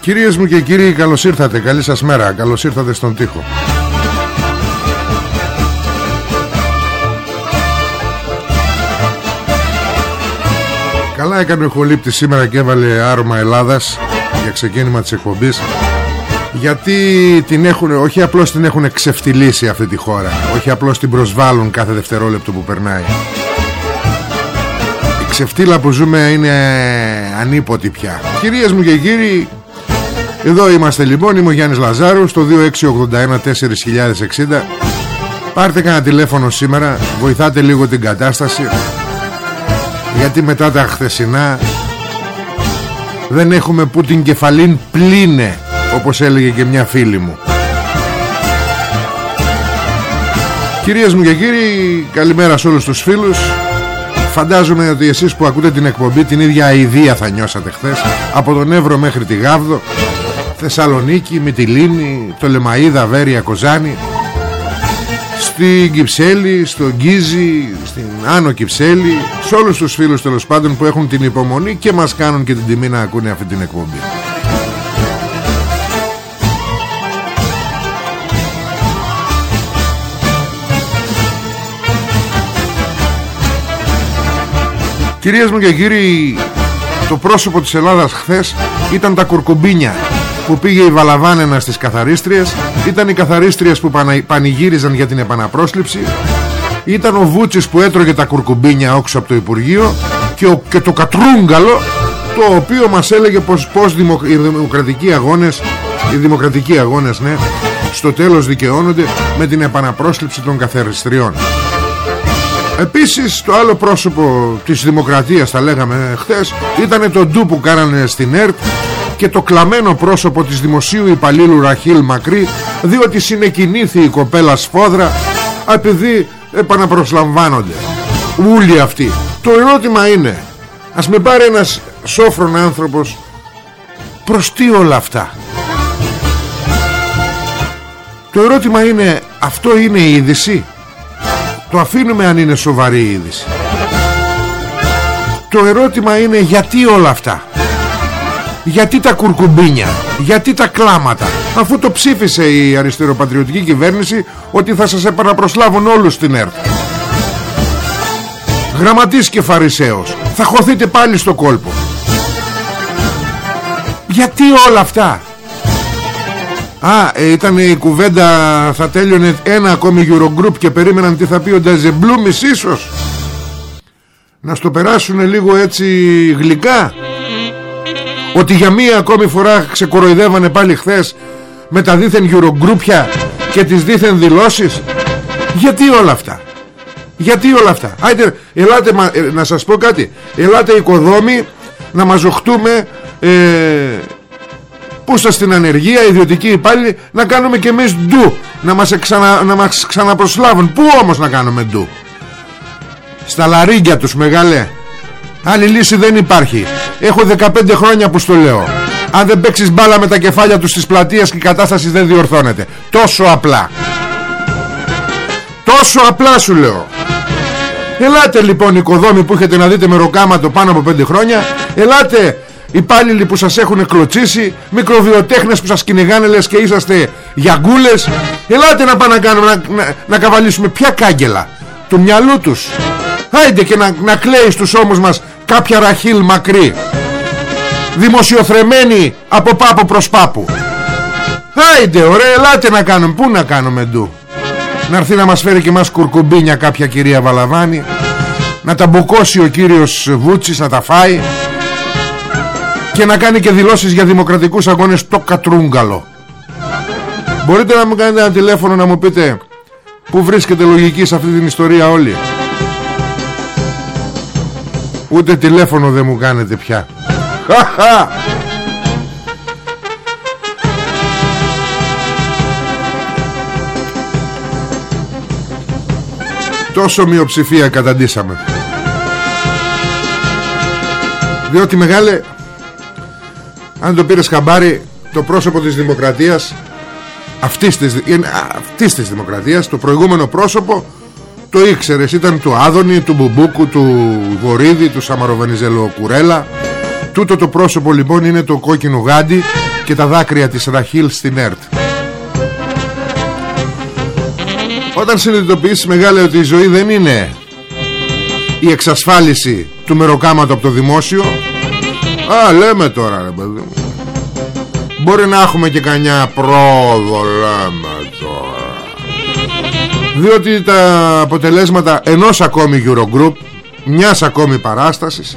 Κυρίες μου και κύριοι καλώς ήρθατε. Καλή σας μέρα. Καλώς ήρθατε στον τοίχο. Καλά έκανε ο Χολύπτης σήμερα και έβαλε άρωμα Ελλάδας Για ξεκίνημα της εκπομπής γιατί την έχουν, όχι απλώς την έχουν ξεφτυλίσει αυτή τη χώρα Όχι απλώς την προσβάλλουν κάθε δευτερόλεπτο που περνάει. Η ξεφτύλα που ζούμε είναι ανίποτη πια. Κυρίες μου και κύριοι εδώ είμαστε λοιπόν, είμαι ο Γιάννης Λαζάρου στο 2681 4060 Πάρτε κανένα τηλέφωνο σήμερα, βοηθάτε λίγο την κατάσταση Γιατί μετά τα χθεσινά δεν έχουμε που την κεφαλήν πλήνε Όπως έλεγε και μια φίλη μου. Κυρίες μου και κύριοι, καλημέρα σε όλους τους φίλους. Φαντάζομαι ότι εσείς που ακούτε την εκπομπή την ίδια αηδία θα νιώσατε χθες Από τον Εύρο μέχρι τη Γάβδο Θεσσαλονίκη, Μυτιλίνη, το Λεμαΐδα, Βέρεια, Κοζάνη. Στην Κυψέλη, στον Γκίζη, στην Άνω Κυψέλη σε όλους τους φίλους τέλος πάντων που έχουν την υπομονή και μας κάνουν και την τιμή να ακούνε αυτή την εκπομπή. Κυρίες μου και κύριοι το πρόσωπο της Ελλάδας χθες ήταν τα κουρκουμπίνια που πήγε η Βαλαβάνενα στις καθαρίστριες ήταν οι καθαρίστριες που πανηγύριζαν για την επαναπρόσληψη ήταν ο Βούτσης που έτρωγε τα κουρκουμπίνια όξω από το Υπουργείο και, ο, και το κατρούγκαλο το οποίο μας έλεγε πως, πως δημο, οι δημοκρατικοί αγώνες οι δημοκρατικοί αγώνες ναι στο τέλος δικαιώνονται με την επαναπρόσληψη των καθαριστριών. Επίσης το άλλο πρόσωπο της δημοκρατίας θα λέγαμε χθες ήταν το ντου που κάνανε στην ΕΡΤ και το κλαμμένο πρόσωπο της δημοσίου υπαλλήλου Ραχίλ Μακρύ διότι συνεκινήθη η κοπέλα σφόδρα επειδή επαναπροσλαμβάνονται. Ούλοι αυτοί. Το ερώτημα είναι ας με πάρει ένας σόφρον άνθρωπος προς τι όλα αυτά; Το ερώτημα είναι αυτό είναι η είδηση; Το αφήνουμε αν είναι σοβαρή η είδηση. Το ερώτημα είναι γιατί όλα αυτά; Γιατί τα κουρκουμπίνια Γιατί τα κλάματα. Αφού το ψήφισε η αριστεροπατριωτική κυβέρνηση Ότι θα σας επαναπροσλάβουν όλους στην ΕΡΤ. Γραμματής και Φαρισαίος Θα χωθείτε πάλι στο κόλπο. Γιατί όλα αυτά; Α, ε, ήταν η κουβέντα Θα τέλειωνε ένα ακόμη Eurogroup Και περίμεναν τι θα πει ο Νταζεμπλούμις ίσως. Να στο περάσουν λίγο έτσι γλυκά ότι για μία ακόμη φορά ξεκοροϊδεύανε πάλι χθες με τα δίθεν γιουρογκρούπια και τις δίθεν δηλώσεις. Γιατί όλα αυτά; Γιατί όλα αυτά; Άιτε, ελάτε ε, να σας πω κάτι. Ελάτε οικοδόμοι να μαζοχτούμε ε, που είστε στην ανεργία ιδιωτική υπάλληλοι να κάνουμε και εμείς ντου. Να μας, εξανα, να μας ξαναπροσλάβουν. Πού όμως να κάνουμε ντου; Στα λαρίγκια τους μεγάλε Άλλη λύση δεν υπάρχει. Έχω 15 χρόνια που στο λέω. Αν δεν παίξεις μπάλα με τα κεφάλια τους στις πλατείες Και η κατάσταση δεν διορθώνεται. Τόσο απλά. Τόσο απλά σου λέω. Ελάτε λοιπόν οικοδόμοι που έχετε να δείτε με ροκάματο πάνω από 5 χρόνια. Ελάτε υπάλληλοι που σας έχουν κλωτσίσει μικροβιοτέχνες που σας κυνηγάνε λες και είσαστε γιαγκούλες. Ελάτε να πάμε να κάνουμε να, να, να καβαλήσουμε ποια κάγκελα του μυαλού τους Άιντε και να, να κλαίει στους ώμους μας κάποια ραχίλ μακρύ δημοσιοθρεμένη από πάπο προς πάπου. Άιντε ωραία ελάτε να κάνουμε. Πού να κάνουμε ντου; Να έρθει να μας φέρει και μας κουρκουμπίνια κάποια κυρία Βαλαβάνη Να τα μπουκώσει ο κύριος Βούτσης να τα φάει Και να κάνει και δηλώσεις για δημοκρατικούς αγώνες το κατρούγκαλο. Μπορείτε να μου κάνετε ένα τηλέφωνο να μου πείτε Πού βρίσκεται λογική σε αυτή την ιστορία όλοι; Ούτε τηλέφωνο δεν μου κάνετε πια. Τόσο μειοψηφία καταντήσαμε. Διότι μεγάλε Αν το πήρες χαμπάρι Το πρόσωπο της δημοκρατίας Αυτής της, αυτής της δημοκρατίας Το προηγούμενο πρόσωπο Το ήξερες ήταν του Άδωνη Του Μπουμπούκου, του Βορύδη Του Σαμαροβενιζέλο Κουρέλα. Τούτο το πρόσωπο λοιπόν είναι το κόκκινο γάντι Και τα δάκρυα της Ραχίλ στην ΕΡΤ. Όταν συνειδητοποιήσεις μεγάλε ότι η ζωή δεν είναι η εξασφάλιση του μεροκάματος από το δημόσιο Α λέμε τώρα ρε παιδί Μπορεί να έχουμε και κανιά πρόοδο λέμε τώρα Διότι τα αποτελέσματα ενός ακόμη Eurogroup Μιας ακόμη παράστασης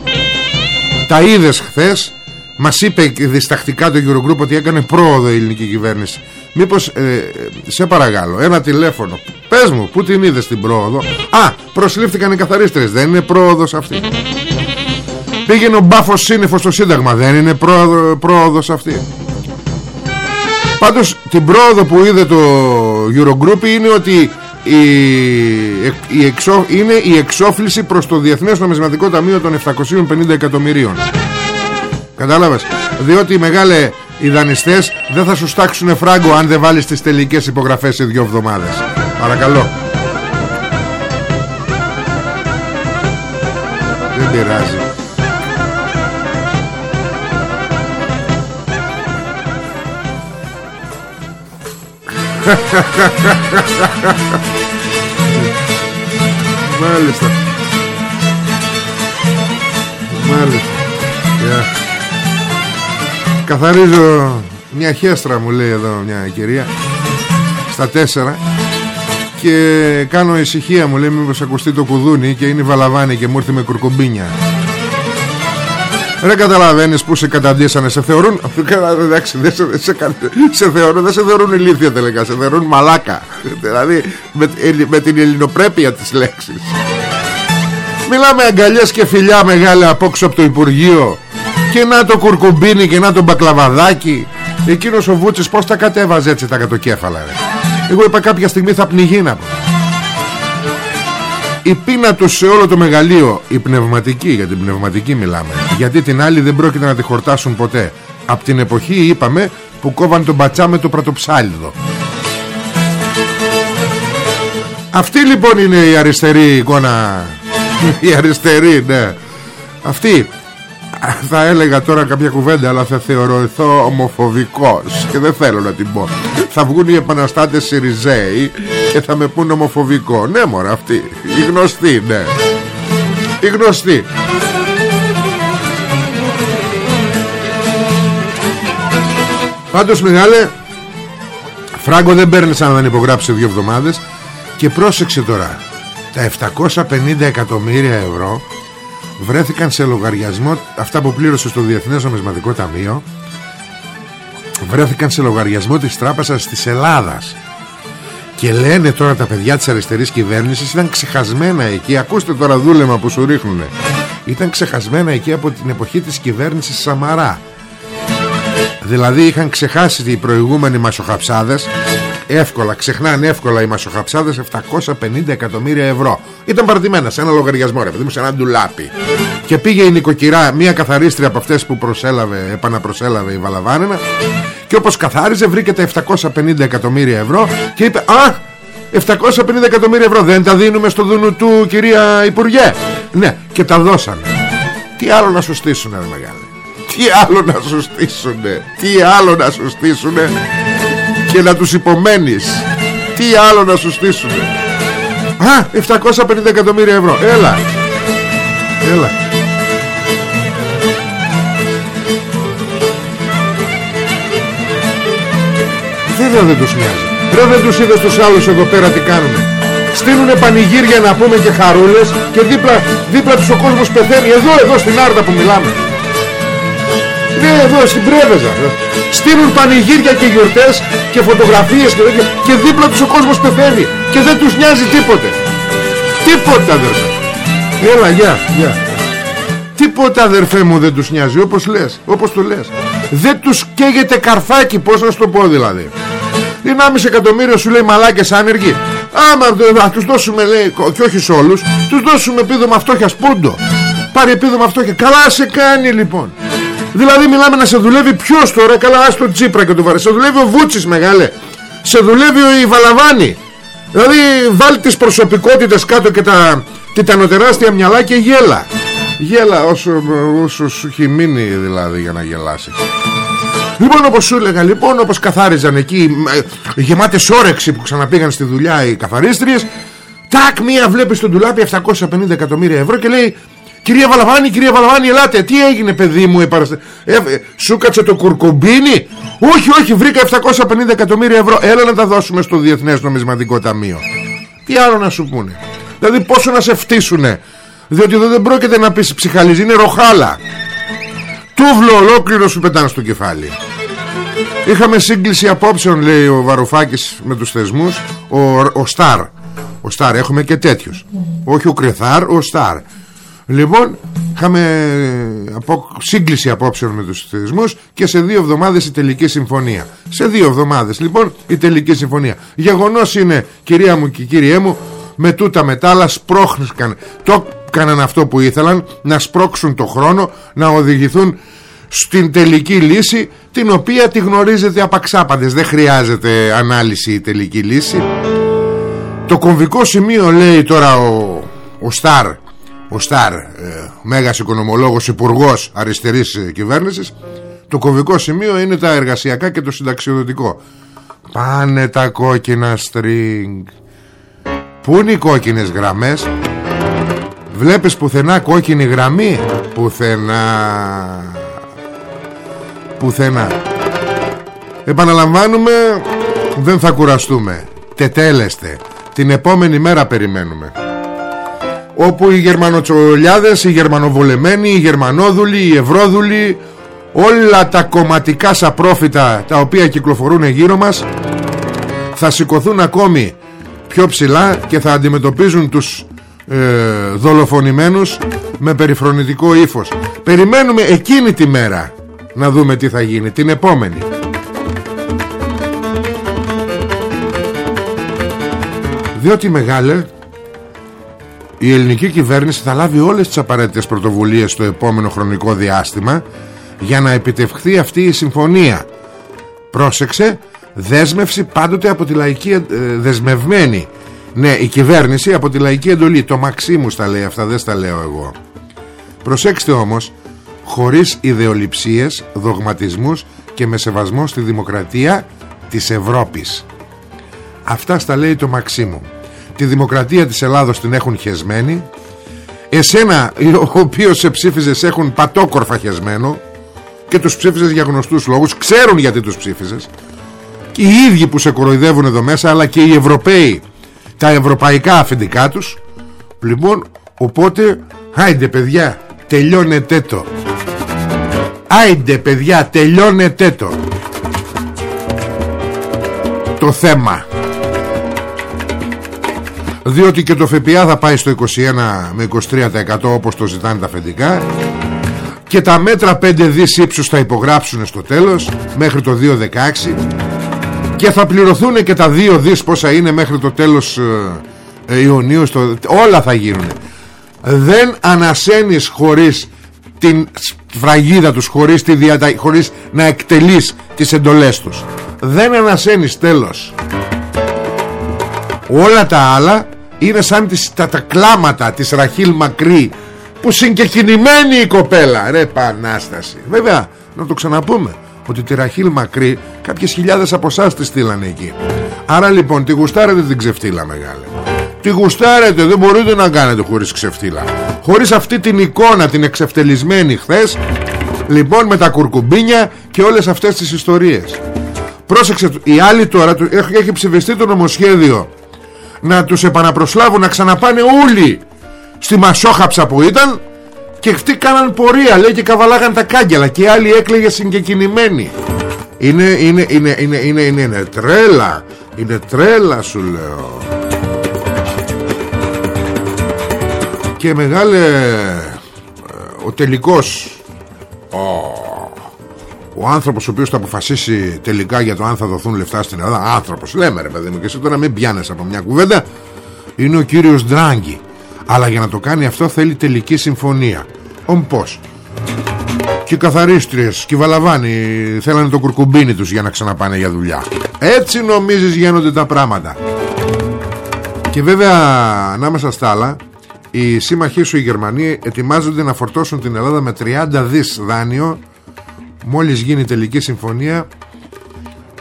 Τα είδες χθες Μας είπε διστακτικά το Eurogroup ότι έκανε πρόοδο η ελληνική κυβέρνηση. Μήπως ε, σε παρακαλώ Ένα τηλέφωνο. Πες μου που την είδες την πρόοδο; Α προσλήφθηκαν οι καθαρίστρες. Δεν είναι πρόοδος αυτή. Πήγαινε ο μπάφος σύννεφος στο σύνταγμα. Δεν είναι πρόοδο, πρόοδος αυτή. Πάντως την πρόοδο που είδε το Eurogroup Είναι ότι η, η εξό, είναι η εξόφληση προς το Διεθνές Νομισματικό Ταμείο των 750 εκατομμυρίων. Κατάλαβες; Διότι μεγάλε οι δανειστές δεν θα σου στάξουν φράγκο αν δεν βάλεις τις τελικές υπογραφές σε δύο εβδομάδες. Παρακαλώ. Δεν πειράζει Μάλιστα. Μάλιστα. Yeah. Καθαρίζω μια χέστρα μου λέει εδώ μια κυρία Στα τέσσερα Και κάνω ησυχία μου λέει μήπως ακουστεί το κουδούνι Και είναι βαλαβάνι και μου ήρθε με κουρκομπίνια Ρε καταλαβαίνεις που σε καταντήσανε Σε θεωρούν Εντάξει δεν σε, σε, σε, θεωρούν, δεν σε θεωρούν ηλίθια τελικά Σε θεωρούν μαλάκα. Δηλαδή με, με την ελληνοπρέπεια της λέξης. Μιλάμε αγκαλιές και φιλιά μεγάλα απόξω από το Υπουργείο. Και να το κουρκουμπίνι και να το μπακλαβαδάκι. Εκείνος ο Βούτσης πως τα κατέβαζε έτσι τα κατοκέφαλα ρε. Εγώ είπα κάποια στιγμή θα πνιγεί να πω Η πείνα του σε όλο το μεγαλείο. Η πνευματική για την πνευματική μιλάμε. Γιατί την άλλη δεν πρόκειται να τη χορτάσουν ποτέ. Από την εποχή είπαμε Που κόβαν τον μπατσά με το πρατοψάλιδο. Αυτή λοιπόν είναι η αριστερή εικόνα. Η αριστερή ναι. Αυτή θα έλεγα τώρα κάποια κουβέντα αλλά θα θεωρηθώ ομοφοβικός και δεν θέλω να την πω. Θα βγουν οι επαναστάτες Σιριζέοι και θα με πούν ομοφοβικό. Ναι μωρά αυτή. Η γνωστή ναι. Η γνωστή. Πάντως μεγάλε Φράγκο δεν παίρνεις σαν να δεν υπογράψει δύο εβδομάδες. Και πρόσεξε τώρα. Τα 750 εκατομμύρια ευρώ βρέθηκαν σε λογαριασμό αυτά που πλήρωσε στο Διεθνές Νομισματικό Ταμείο βρέθηκαν σε λογαριασμό της τράπεζας της Ελλάδας και λένε τώρα τα παιδιά της αριστερής κυβέρνησης ήταν ξεχασμένα εκεί. Ακούστε τώρα δούλεμα που σου ρίχνουνε ήταν ξεχασμένα εκεί από την εποχή της κυβέρνησης Σαμαρά δηλαδή είχαν ξεχάσει οι προηγούμενοι μασοχαψάδες εύκολα, ξεχνάνε εύκολα οι μασοχαψάδες 750 εκατομμύρια ευρώ. Ήταν παρατημένα σε ένα λογαριασμό ρε παιδί μου σε ένα ντουλάπι. Και πήγε η νοικοκυρά μια καθαρίστρια από αυτές που προσέλαβε επαναπροσέλαβε η Βαλαβάνενα και όπως καθάριζε βρήκε τα 750 εκατομμύρια ευρώ και είπε αχ 750 εκατομμύρια ευρώ δεν τα δίνουμε στο δούνου του κυρία Υπουργέ ναι και τα δώσανε. Τι άλλο να σου στήσουνε μεγάλη Τι άλλο να σου στήσουνε. Τι άλλο να σου στήσουνε Και να τους υπομένεις. Τι άλλο να σου στήσουνε Α 750 εκατομμύρια ευρώ. Έλα. Έλα. Βέβαια δεν τους νοιάζει. Ρε δεν τους είδες τους άλλους εδώ πέρα τι κάνουνε. Στείλουνε πανηγύρια να πούμε και χαρούλες Και δίπλα, δίπλα τους ο κόσμος πεθαίνει. Εδώ, εδώ στην Άρτα που μιλάμε Ναι εδώ στην Πρέβεζα Στείλουν πανηγύρια και γιορτές Και φωτογραφίες και, και, και δίπλα τους ο κόσμος πεθαίνει Και δεν τους νοιάζει τίποτε. Τίποτα αδερφέ. Έλα γεια, γεια. Τίποτα αδερφέ μου δεν τους νοιάζει Όπως λες, όπως το λες. Δεν τους καίγεται καρφάκι Πώς να σου το πω δηλαδή. 1,5 εκατομμύριο σου λέει μαλάκες άνεργοι. Άμα θα τους δώσουμε λέει Και όχι σε όλους Τους δώσουμε επίδομα φτώχειας πούντο. Πάρει επίδομα φτώχεια. Καλά σε κάνει λοιπόν Δηλαδή μιλάμε να σε δουλεύει ποιος τώρα Καλά ας το Τσίπρα και το Βαρέ Σε δουλεύει ο Βούτσης μεγάλε. Σε δουλεύει ο Ιβαλαβάνη Δηλαδή βάλει τις προσωπικότητες κάτω και τα τιτανοτεράστια μυαλά και γέλα. Γέλα όσο, όσο σου έχει μείνει δηλαδή για να γελάσει. Λοιπόν όπως σου έλεγα λοιπόν όπως καθάριζαν εκεί ε, Γεμάτες όρεξη που ξαναπήγαν στη δουλειά οι καθαρίστριες Τάκ μία βλέπεις στον τουλάπι 750 εκατομμύρια ευρώ και λέει Κυρία Βαλαβάνη, κυρία Βαλαβάνη, ελάτε. Τι έγινε, παιδί μου, επαραστε... ε, σου κάτσε το κουρκουμπίνι. Όχι, όχι, βρήκα 750 εκατομμύρια ευρώ. Έλα να τα δώσουμε στο Διεθνές Νομισματικό Ταμείο. Τι άλλο να σου πούνε. Δηλαδή, πόσο να σε φτύσουνε. Διότι εδώ δεν πρόκειται να πεις ψυχαλίζει, είναι ροχάλα. Τούβλο ολόκληρο σου πετάνε στο κεφάλι. Είχαμε σύγκληση απόψεων, λέει ο Βαρουφάκης με τους θεσμούς, ο, ο Σταρ. Ο Σταρ, έχουμε και τέτοιους. Όχι ο Κρεθάρ, ο Σταρ. Λοιπόν, είχαμε απο... σύγκληση απόψεων με τους θεσμούς και σε δύο εβδομάδες η τελική συμφωνία. Σε δύο εβδομάδες λοιπόν η τελική συμφωνία. Γεγονός είναι, κυρία μου και κύριέ μου, με τούτα μετάλλα σπρώχνηκαν. Το έκαναν αυτό που ήθελαν, να σπρώξουν το χρόνο, να οδηγηθούν στην τελική λύση, την οποία τη γνωρίζετε απαξάπαντες. Δεν χρειάζεται ανάλυση η τελική λύση. Το κομβικό σημείο λέει τώρα ο, ο Σταρ ο Σταρ, ε, μέγας οικονομολόγος, υπουργός αριστερής ε, κυβέρνησης, το κομβικό σημείο είναι τα εργασιακά και το συνταξιοδοτικό. Πάνε τα κόκκινα στριγκ. Πού είναι οι κόκκινες γραμμές; Βλέπεις πουθενά κόκκινη γραμμή; Πουθενά. Πουθενά. Επαναλαμβάνουμε Δεν θα κουραστούμε. Τετέλεστε. Την επόμενη μέρα περιμένουμε όπου οι γερμανοτσολιάδες, οι γερμανοβολεμένοι, οι γερμανόδουλοι, οι ευρώδουλοι όλα τα κομματικά σαπρόφητα τα οποία κυκλοφορούν γύρω μας θα σηκωθούν ακόμη πιο ψηλά και θα αντιμετωπίζουν τους ε, δολοφονημένους με περιφρονητικό ύφος. Περιμένουμε εκείνη τη μέρα να δούμε τι θα γίνει την επόμενη. Διότι μεγάλε η ελληνική κυβέρνηση θα λάβει όλες τις απαραίτητες πρωτοβουλίες στο επόμενο χρονικό διάστημα για να επιτευχθεί αυτή η συμφωνία. Πρόσεξε, δέσμευση πάντοτε από τη λαϊκή ε, δεσμευμένη. Ναι, η κυβέρνηση από τη λαϊκή εντολή. Το Μαξίμους τα λέει αυτά, δεν στα λέω εγώ. Προσέξτε όμως, χωρίς ιδεολειψίες, δογματισμούς και με σεβασμό στη δημοκρατία της Ευρώπης. Αυτά στα λέει το Μαξίμου τη δημοκρατία της Ελλάδος την έχουν χεσμένη. Εσένα ο οποίος σε ψήφιζες έχουν πατόκορφα χεσμένο και τους ψήφιζες για γνωστούς λόγους ξέρουν γιατί τους ψήφιζες. Και οι ίδιοι που σε κοροϊδεύουν εδώ μέσα αλλά και οι Ευρωπαίοι τα ευρωπαϊκά αφεντικά τους. Λοιπόν οπότε άιντε παιδιά τελειώνετε το. Άιντε παιδιά τελειώνετε το. Το θέμα διότι και το ΦΠΑ θα πάει στο 21 με 23% όπως το ζητάνε τα αφεντικά. Και τα μέτρα 5 δις ύψους θα υπογράψουν στο τέλος μέχρι το 2016 και θα πληρωθούν και τα 2 δις πόσα είναι μέχρι το τέλος ε, ε, Ιουνίου. Στο... όλα θα γίνουν. Δεν ανασένεις χωρίς την φραγίδα τους χωρίς, τη διατα... χωρίς να εκτελείς τις εντολές τους. Δεν ανασένεις τέλος. Όλα τα άλλα είναι σαν τις, τα, τα κλάματα της Ραχίλ Μακρύ που συγκεκινημένη η κοπέλα. Ρε Πανάσταση. Βέβαια να το ξαναπούμε ότι τη Ραχίλ Μακρύ κάποιες χιλιάδες από εσάς τη στείλανε εκεί. Άρα λοιπόν τη γουστάρετε την ξεφτύλα μεγάλη Τη γουστάρετε δεν μπορείτε να κάνετε χωρίς ξεφτύλα. Χωρίς αυτή την εικόνα την εξευτελισμένη χθες Λοιπόν με τα κουρκουμπίνια και όλες αυτές τις ιστορίες. Πρόσεξε Οι άλλοι τώρα έχει ψηφιστεί το νομοσχέδιο Να τους επαναπροσλάβουν να ξαναπάνε όλοι Στη Μασόχαψα που ήταν Και αυτοί κάναν πορεία Λέει και καβαλάγαν τα κάγκελα Και οι άλλοι έκλαιγε συγκεκινημένοι. Είναι, είναι, είναι, είναι, είναι, είναι, είναι τρέλα Είναι τρέλα σου λέω. Και μεγάλε ο τελικός ο, ο άνθρωπος ο οποίος θα αποφασίσει τελικά για το αν θα δοθούν λεφτά στην Ελλάδα άνθρωπος. Λέμε ρε παιδί μου και εσύ τώρα μην πιάνεσαι από μια κουβέντα. Είναι ο κύριος Ντράγκη. Αλλά για να το κάνει αυτό θέλει τελική συμφωνία. Ομ πως και οι καθαρίστριες και οι βαλαβάνοι θέλανε το κουρκουμπίνι τους για να ξαναπάνε για δουλειά. Έτσι νομίζεις γίνονται τα πράγματα. Και βέβαια ανάμεσα στα άλλα οι σύμμαχοί σου οι Γερμανοί ετοιμάζονται να φορτώσουν την Ελλάδα με 30 δις δάνειο μόλις γίνει τελική συμφωνία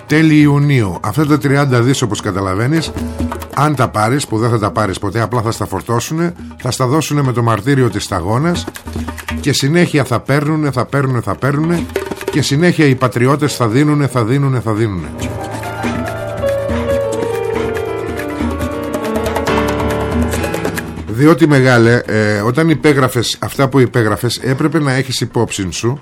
τέλη Ιουνίου. Αυτά τα 30 δις όπως καταλαβαίνεις αν τα πάρεις που δεν θα τα πάρεις ποτέ απλά θα στα φορτώσουν θα στα δώσουν με το μαρτύριο της σταγόνας και συνέχεια θα παίρνουν θα παίρνουν θα παίρνουν και συνέχεια οι πατριώτες θα δίνουν θα δίνουν θα δίνουν Διότι μεγάλε ε, Όταν υπέγραφες αυτά που υπέγραφες Έπρεπε να έχεις υπόψη σου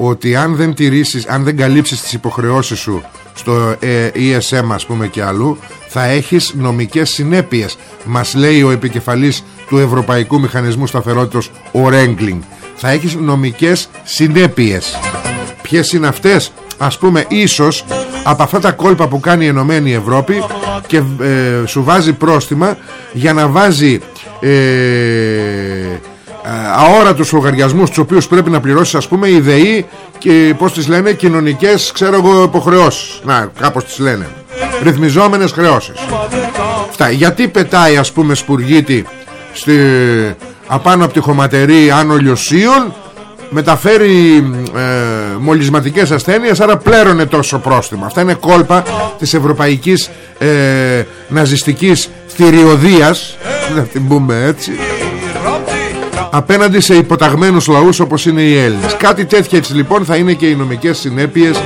Ότι αν δεν τηρήσεις Αν δεν καλύψεις τις υποχρεώσεις σου Στο ε, ESM ας πούμε και αλλού Θα έχεις νομικές συνέπειες. Μας λέει ο επικεφαλής Του Ευρωπαϊκού Μηχανισμού Σταθερότητος Ο Ρέγκλινγκ. Θα έχεις νομικές συνέπειες. Ποιες είναι αυτές; Ας πούμε ίσως από αυτά τα κόλπα που κάνει η Ενωμένη Ευρώπη και ε, σου βάζει πρόστιμα για να βάζει ε, ε, αόρατους λογαριασμούς τους οποίους πρέπει να πληρώσεις ας πούμε η ΔΕΗ και πώς τις λένε κοινωνικές ξέρω εγώ υποχρεώσεις. Να κάπως τις λένε. Ρυθμιζόμενες χρεώσεις. Αυτά. γιατί πετάει ας πούμε σπουργίτη στη, απάνω από τη χωματερή Άνω Λιωσίων μεταφέρει ε, μολυσματικές ασθένειες άρα πλέρωνε τόσο πρόστιμο αυτά είναι κόλπα της ευρωπαϊκής ε, ναζιστικής θηριωδίας. Να την πούμε έτσι απέναντι σε υποταγμένους λαούς όπως είναι οι Έλληνες. Κάτι τέτοια έτσι λοιπόν θα είναι και οι νομικές συνέπειες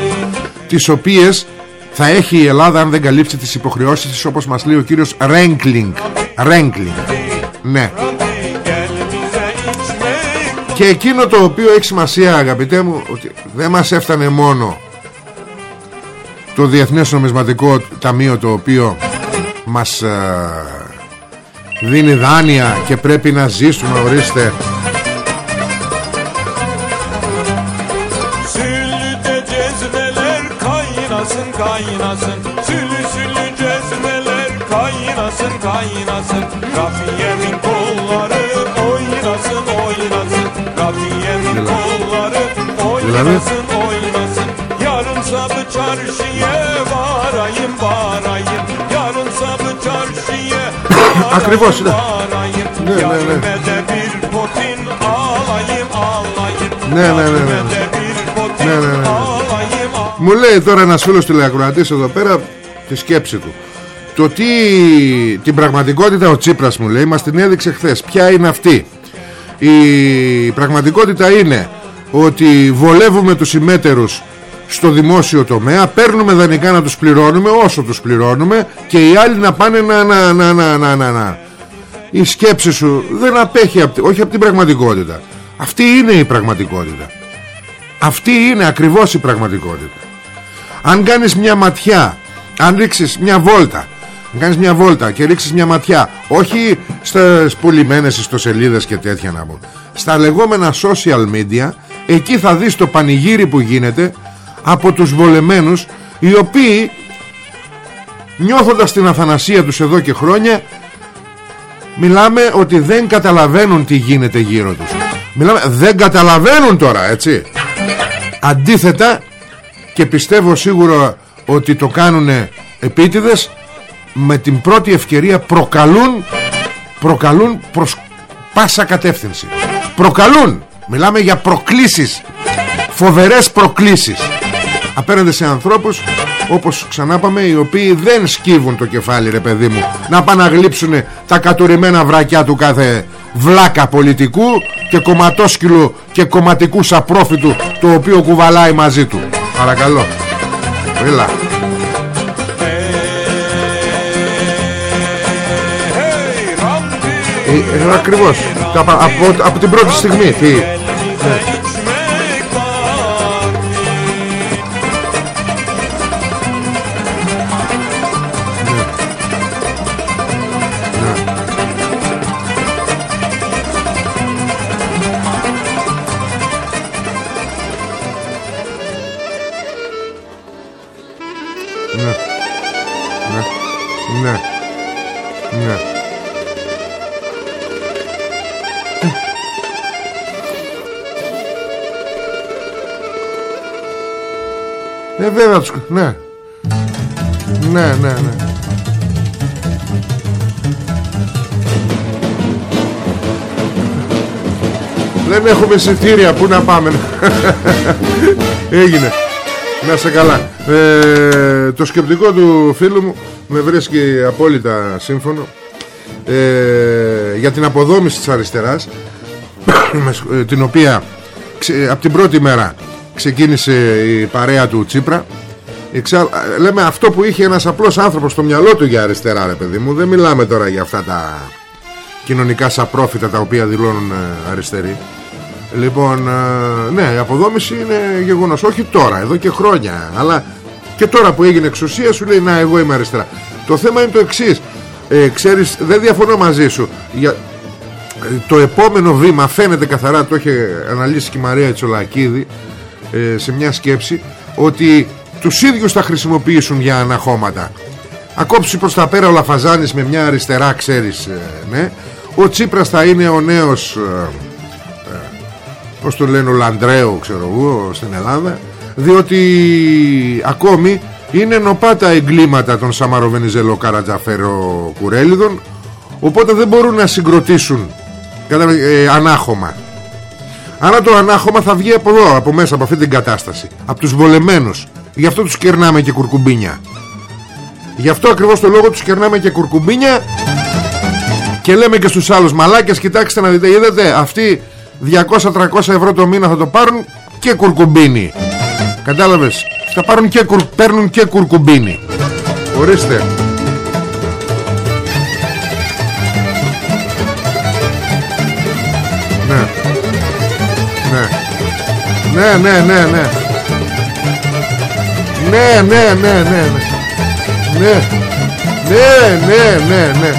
τις οποίες θα έχει η Ελλάδα αν δεν καλύψει τις υποχρεώσεις της όπως μας λέει ο κύριος Ρέγκλινγκ. Ρέγκλινγκ. Ναι. Και εκείνο το οποίο έχει σημασία αγαπητέ μου ότι δεν μας έφτανε μόνο το Διεθνές Νομισματικό Ταμείο το οποίο μας ε, δίνει δάνεια και πρέπει να ζήσουμε ορίστε. Δηλαδή Ακριβώς ναι. Ναι, ναι, ναι. Ναι, ναι, ναι, ναι. ναι, ναι, ναι. Μου λέει τώρα ένας φίλος τηλεακροατής εδώ πέρα τη σκέψη του το τι την πραγματικότητα ο Τσίπρας μου λέει μας την έδειξε χθες ποια είναι αυτή; Η πραγματικότητα είναι ότι βολεύουμε τους συμμέτερους στο δημόσιο τομέα παίρνουμε δανεικά να τους πληρώνουμε όσο τους πληρώνουμε και οι άλλοι να πάνε να να να να να να, να. η σκέψη σου δεν απέχει όχι από την πραγματικότητα. Αυτή είναι η πραγματικότητα. Αυτή είναι ακριβώς η πραγματικότητα. Αν κάνεις μια ματιά αν ρίξεις μια βόλτα αν κάνεις μια βόλτα και ρίξεις μια ματιά όχι στις πουλημένες ιστοσελίδες και τέτοια να πω στα λεγόμενα social media εκεί θα δεις το πανηγύρι που γίνεται από τους βολεμένους οι οποίοι νιώθοντας την αθανασία τους εδώ και χρόνια μιλάμε ότι δεν καταλαβαίνουν τι γίνεται γύρω τους. Μιλάμε δεν καταλαβαίνουν τώρα έτσι. Αντίθετα και πιστεύω σίγουρα ότι το κάνουν επίτηδες με την πρώτη ευκαιρία προκαλούν προκαλούν προς πάσα κατεύθυνση. Προκαλούν μιλάμε για προκλήσεις φοβερές προκλήσεις απέναντι σε ανθρώπους όπως ξανά είπαμε οι οποίοι δεν σκύβουν το κεφάλι ρε παιδί μου. Να πάνε να γλύψουν τα κατουρημένα βρακιά του κάθε βλάκα πολιτικού και κομματόσκυλου και κομματικού σαπρόφητου το οποίο κουβαλάει μαζί του. Παρακαλώ. Έλα. Ε, ε, ακριβώς. Από, από, από την πρώτη στιγμή. Τι, ναι. Ε βέβαια τους... Ναι. Ναι ναι ναι. Δεν έχουμε εισιτήρια. Πού να πάμε; Έγινε. Να σε καλά. Ε, Το σκεπτικό του φίλου μου Με βρίσκει απόλυτα σύμφωνο. Ε, Για την αποδόμηση της αριστεράς ε, Την οποία Από την πρώτη μέρα ξεκίνησε η παρέα του Τσίπρα. Εξα... λέμε αυτό που είχε ένας απλός άνθρωπος στο μυαλό του για αριστερά ρε παιδί μου δεν μιλάμε τώρα για αυτά τα κοινωνικά σαπρόφητα τα οποία δηλώνουν ε, αριστεροί. Λοιπόν ε, ναι η αποδόμηση είναι γεγονός. Όχι τώρα εδώ και χρόνια αλλά και τώρα που έγινε εξουσία σου λέει να εγώ είμαι αριστερά το θέμα είναι το εξής. Ε, ξέρεις δεν διαφωνώ μαζί σου. Για, το επόμενο βήμα φαίνεται καθαρά το έχει αναλύσει και η Μαρία Τσολακίδη ε, σε μια σκέψη ότι τους ίδιους θα χρησιμοποιήσουν για αναχώματα. Ακόψει προς τα πέρα ο Λαφαζάνης με μια αριστερά ξέρεις ε, ναι. ο Τσίπρας θα είναι ο νέος ε, ε, πως το λένε ο Λαντρέο ξέρω εγώ στην Ελλάδα. Διότι ακόμη είναι νοπά τα εγκλήματα των Σαμαροβενιζέλο Καρατζαφέρο Κουρέλιδων οπότε δεν μπορούν να συγκροτήσουν ε, ανάχωμα Άρα το ανάχωμα θα βγει από εδώ, από μέσα από αυτή την κατάσταση. Από τους βολεμένους. Γι' αυτό τους κερνάμε και κουρκουμπίνια. Γι' αυτό ακριβώς το λόγο τους κερνάμε και κουρκουμπίνια και λέμε και στους άλλους μαλάκες κοιτάξτε να δείτε, είδατε αυτοί 200-300 ευρώ το μήνα θα το πάρουν και κουρκουμπίνι. Κατάλαβες, θα πάρουν και, παίρνουν και κουρκουμπίνι. Ορίστε. Ναι, ναι, ναι, ναι. Ναι, ναι, ναι, ναι, ναι. Ναι, ναι, ναι, ναι, ναι.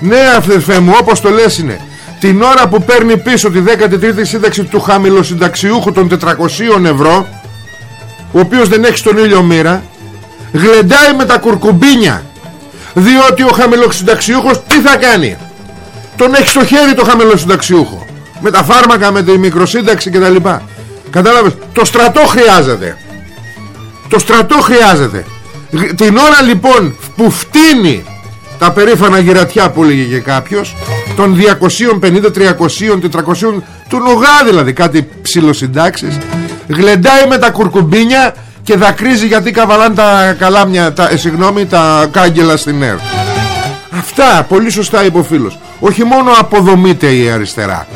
Ναι, αφαιρφέ μου, όπως το λες είναι. Την ώρα που παίρνει πίσω τη 13η σύνταξη του χαμηλοσυνταξιούχου των 400 ευρώ, ο οποίος δεν έχει στον ήλιο μοίρα, γλεντάει με τα κουρκουμπίνια. Διότι ο χαμηλοσυνταξιούχος τι θα κάνει; Τον έχει στο χέρι το χαμηλοσυνταξιούχο. Με τα φάρμακα, με τη μικροσύνταξη κτλ. Κατάλαβες; Το στρατό χρειάζεται. Το στρατό χρειάζεται. Την ώρα λοιπόν που φτύνει Τα περίφανα γυρατιά που έλεγε και κάποιος Των 250, 300, 400 Του νογά δηλαδή κάτι ψηλοσυντάξεις Γλεντάει με τα κουρκουμπίνια Και δακρύζει γιατί καβαλάνε τα καλάμια τα, ε, Συγγνώμη τα κάγκελα στην ΕΡ Αυτά πολύ σωστά είπε ο φίλος. Όχι μόνο αποδομείται η αριστερά.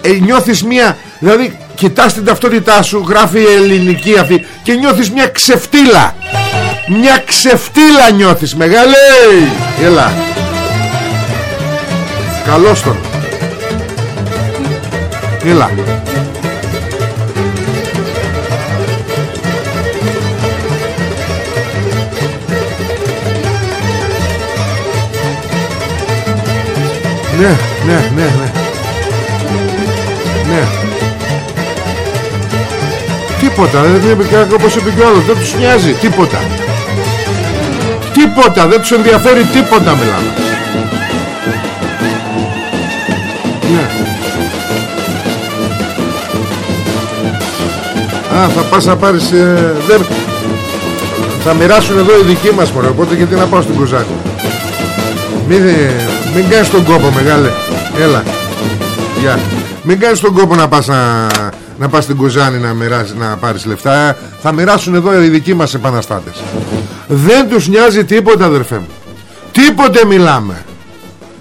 Ε, Νιώθεις μια Δηλαδή κοιτάς την ταυτότητά σου Γράφει η ελληνική αυτή Και νιώθεις μια ξεφτύλα. Μια ξεφτύλα νιώθεις Μεγάλη Έλα. Καλώς τον. Έλα. Ναι, ναι, ναι, ναι. Ναι Τίποτα, δεν βλέπει όπως είπε και ο άλλος, δεν τους νοιάζει τίποτα. Τίποτα, δεν τους ενδιαφέρει τίποτα μιλάμε. Ναι. Α, θα πας να πάρεις... Ε, δεν... Θα μοιράσουν εδώ οι δικοί μας μωρέ, οπότε γιατί να πάω στην Κουζάκη. Μην, μην κάνεις τον κόπο μεγάλε. Έλα. Γεια. Μην κάνεις τον κόπο να πας να, να πας στην Κουζάνη να, μοιράζεις, να πάρεις λεφτά. Θα μοιράσουν εδώ οι δικοί μας επαναστάτες. Δεν τους νοιάζει τίποτα αδερφέ μου. Τίποτε μιλάμε.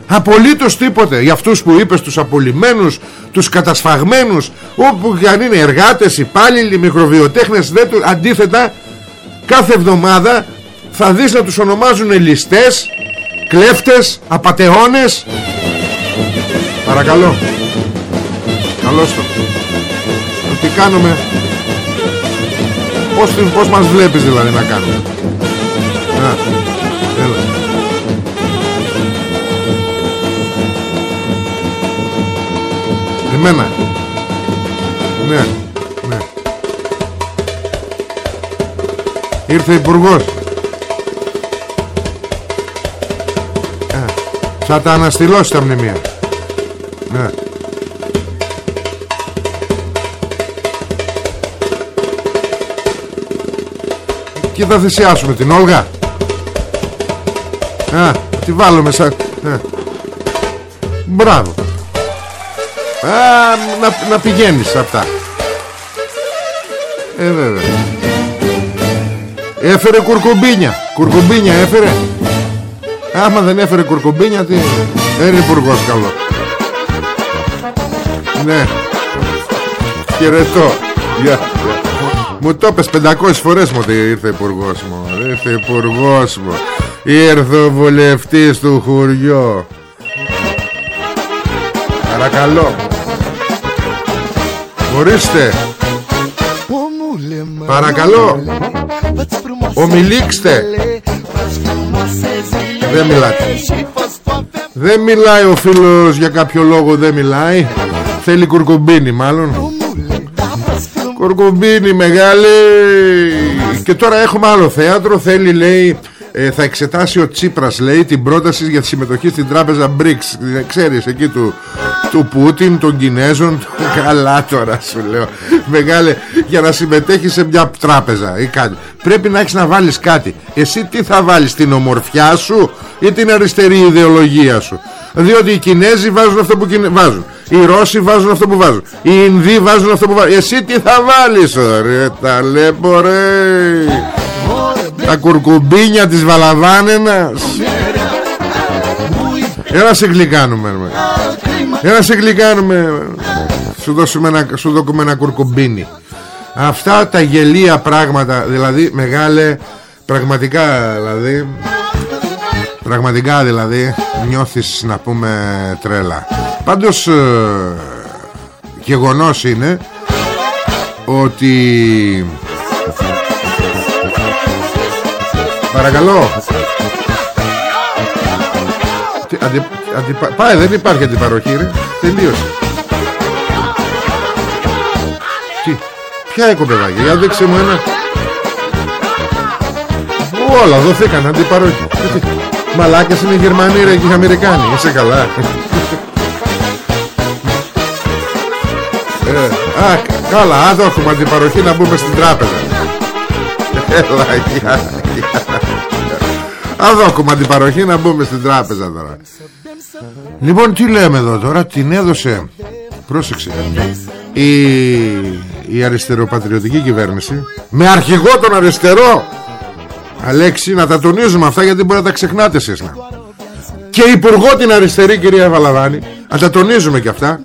Απολύτως τίποτε. Για αυτούς που είπες τους απολυμένους Τους κατασφαγμένους Όπου και αν είναι εργάτες, υπάλληλοι, μικροβιοτέχνες δεν του... Αντίθετα Κάθε εβδομάδα θα δεις να τους ονομάζουν ληστές Κλέφτες, απατεώνες. Παρακαλώ. Καλώς το Τι κάνουμε. Πώς, πώς μας βλέπεις δηλαδή να κάνουμε. Να Έλα. Εμένα. Ναι Ναι. Ήρθε υπουργός. Θα τα αναστηλώσει τα μνημεία. Ναι Και θα θυσιάσουμε την Όλγα. Α, τη βάλουμε σαν ναι. Μπράβο. Α, να, να πηγαίνεις σε αυτά Ε βέβαια. Έφερε κουρκουμπίνια. Κουρκουμπίνια έφερε. Άμα δεν έφερε κουρκουμπίνια τι Είναι υπουργός καλό. Ναι. Χαιρετώ Γεια Μου το πες 500 φορές μου ότι ήρθε υπουργός μου. Ήρθε υπουργός μου. Ήρθε ο βουλευτής του χουριό Παρακαλώ. Ορίστε. Παρακαλώ. Ομιλήξτε. Δεν μιλάτε. Δεν μιλάει ο φίλος για κάποιο λόγο Δεν μιλάει. Θέλει κουρκουμπίνι μάλλον Κουρκουμπίνι μεγάλη. Και τώρα έχουμε άλλο θέατρο. Θέλει λέει ε, θα εξετάσει ο Τσίπρας λέει την πρόταση για τη συμμετοχή στην τράπεζα BRICS. Ξέρεις εκεί του, του Πούτιν των Κινέζων. Καλά τώρα σου λέω. Μεγάλε για να συμμετέχει σε μια τράπεζα ή κάτι. Πρέπει να έχεις να βάλεις κάτι. Εσύ τι θα βάλεις την ομορφιά σου ή την αριστερή ιδεολογία σου; Διότι οι Κινέζοι βάζουν αυτό που βάζουν. Οι Ρώσοι βάζουν αυτό που βάζουν. Οι Ινδοί βάζουν αυτό που βάζουν. Εσύ τι θα βάλεις ρε ταλέπορε τα κουρκουμπίνια της Βαλαβάνενας. Έλα σε γλυκάνουμε Έλα σε γλυκάνουμε. Σου, δώσουμε ένα, σου δώσουμε ένα κουρκουμπίνι. Αυτά τα γελία πράγματα Δηλαδή μεγάλε Πραγματικά δηλαδή Πραγματικά δηλαδή Νιώθεις να πούμε τρέλα. Πάντως ε, Γεγονός είναι Ότι Παρακαλώ. Τι, αντι, αντιπα, Πάει δεν υπάρχει αντιπαροχή ρε. Τελείωσε. Τι Ποια έκοπεδάκια Για δείξε μου ένα. Όλα δοθήκαν αντιπαροχή Μαλάκες είναι οι Γερμανοί ρε και οι Αμερικάνοι. Είσαι καλά. Ε, Α, καλά, αν έχουμε αντιπαροχή να μπούμε στην τράπεζα. Έλα, γεια, Αδόκουμε αντιπαροχή να μπούμε στην τράπεζα τώρα. Λοιπόν τι λέμε εδώ τώρα Την έδωσε Πρόσεξε Η, η αριστεροπατριωτική κυβέρνηση Με αρχηγό τον αριστερό Αλέξη να τα τονίζουμε αυτά Γιατί μπορεί να τα ξεχνάτε εσείς να. Και υπουργό την αριστερή κυρία Βαλαβάνη Να τα τονίζουμε και αυτά.